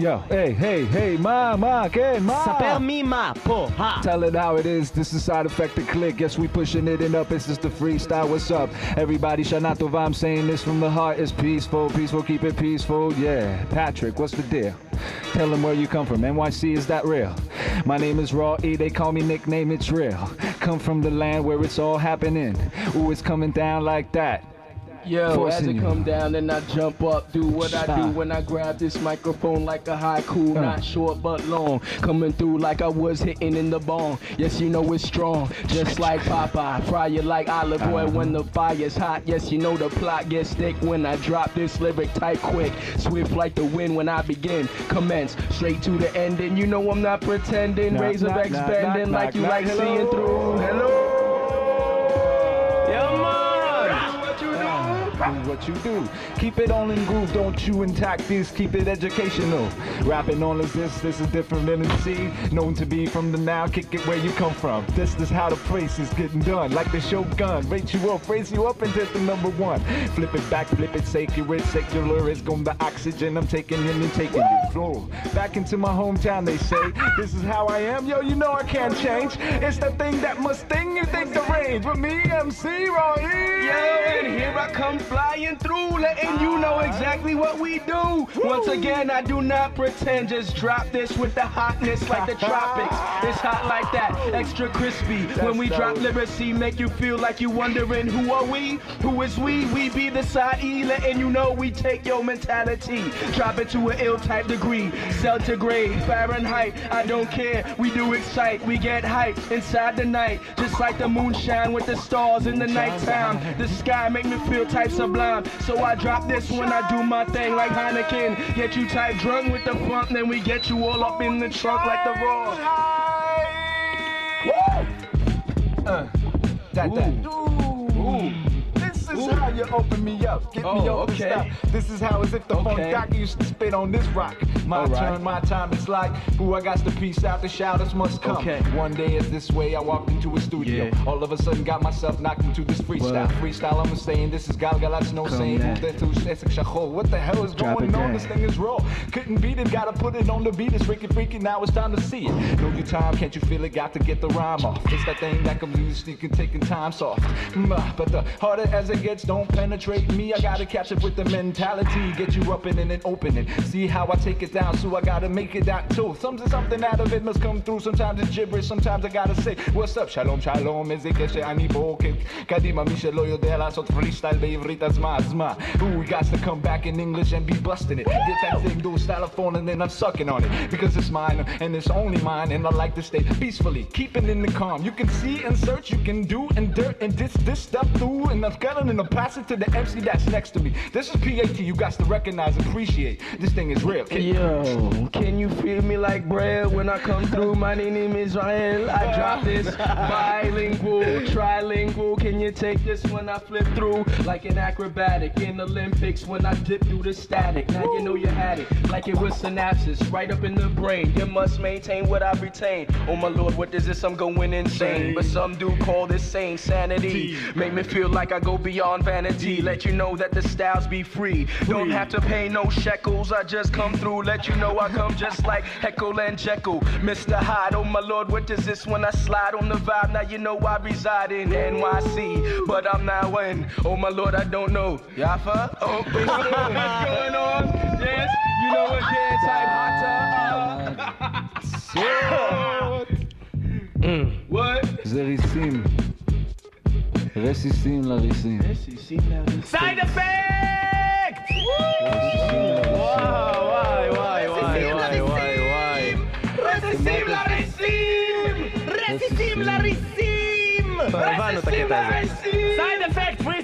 Yo, hey, hey, hey, ma, ma, que, ma. Saper mima, porra. Tell it how it is. This is side effect to click. Guess we pushing it and up. It's just the freestyle. What's up? Everybody, Shana Tova. I'm saying this from the heart. It's peaceful, peaceful. Keep it peaceful. Yeah. Patrick, what's the deal? Tell them where you come from. NYC, is that real? My name is Raw E. They call me nickname. It's real. Come from the land where it's all happening. Ooh, it's coming down like that. Yo, as it come down, then I jump up, do what I do when I grab this microphone like a haiku, not short but long, coming through like I was hitting in the bone. Yes, you know it's strong, just like Popeye. Fry you like olive oil Uh-huh. when the fire's hot. Yes, you know the plot gets thick when I drop this lyric tight quick, swift like the wind when I begin. Commence straight to the end, and you know I'm not pretending. Knock, bending knock, like you like seeing through. Hello. Do. What you do. Keep it on in groove, don't you intact this. Keep it educational. Rapping on as this, this is different than in C. Known to be from the now, kick it where you come from. This is how the place is getting done. Like the shogun, rate you up, raise you up into the number one. Flip it back, flip it, sacred, secular. It's going the oxygen. I'm taking in and taking you flow. Back into my hometown, they say. This is how I am, yo. You know I can't change. It's the thing that must sting you think the range. With me, MC Roy. Yo, and here I come flying through, letting you know exactly what we do. Once again, I do not pretend, just drop this with the hotness like the tropics. It's hot like that, extra crispy. When we drop literacy, make you feel like you wondering who are we? Who is we? We be the side E, letting you know we take your mentality. Drop it to an ill type degree, centigrade, Fahrenheit. I don't care, we do excite, we get hype inside the night, just like the moonshine with the stars in the nighttime. The sky make me feel type sublime, so I drop this when I do my thing like Heineken. Get you type drunk with the funk, then we get you all up in the trunk like the raw. Uh, that, that. This is how you open me up. Get me Oh, open okay. stop. This is how as if the Okay. funk doc used to spit on this rock. My right. turn, my time is like, who I got to peace out, the shouters must come. Okay. One day is this way, I walked into a studio. Yeah. All of a sudden got myself knocked into this freestyle. What? Freestyle, I'm saying this is Galgalat's no Come saying. What the hell is Drop going on? down. This thing is raw. Couldn't beat it, gotta put it on the beat. It's freaky freaky, now it's time to see it. Know your time, can't you feel it? Got to get the rhyme off. It's that thing that comes you sneaking, taking time soft. Mm, ah, But the harder as it gets, don't penetrate me. I gotta catch up with the mentality. Get you up in it and open it. See how I take it down, so I gotta make it out too. Something, something out of it must come through. Sometimes it's gibberish, sometimes I gotta say, What's up? Shalom, shalom. איזה קשר אני פה, כן. קדימה, מי שלא יודע לעשות freestyle בעברית, אז מה, אז מה? Ooh, we got to come back in English and be busting it. Get that thing, do a stylophone, and then I'm sucking on it. Because it's mine, and it's only mine, and I like to stay peacefully, keeping in the calm. You can see and search, you can do and dirt, and this, this stuff through, and I've got it, and I to the MC that's next to me. This is PAT, you got to recognize, appreciate. This thing is real. kid. Yo, can you feel me like bread when I come through? My name is Israel. I drop this bilingual, trilingual. Can you take this when I flip through like an acrobatic in the Olympics when I dip through the static? Now you know you had it like it was synapses right up in the brain. You must maintain what I retain. Oh my lord, what is this? I'm going insane. But some do call this sane sanity. Make me feel like I go beyond vanity. Let you know that the styles be free. Don't have to pay no shekels. I just come through. Let you know I come just like Heckle and Jekyll. Mr. Hyde, oh my lord, what is this when I slide on the vibe? Now you know I reside in NYC, but I'm now in. Oh my lord, I don't know. Yafa? Oh, what's going on? Yes, you know what? Yeah, type hotter. What? זה ריסים. רסיסים לריסים. רסיסים לריסים. סייד אפקט! וואו, וואי, וואי, וואי, וואי, וואי. רסיסים לריסים! רסיסים לריסים! הבנו את הקטע הזה. סייד אפקט, פרי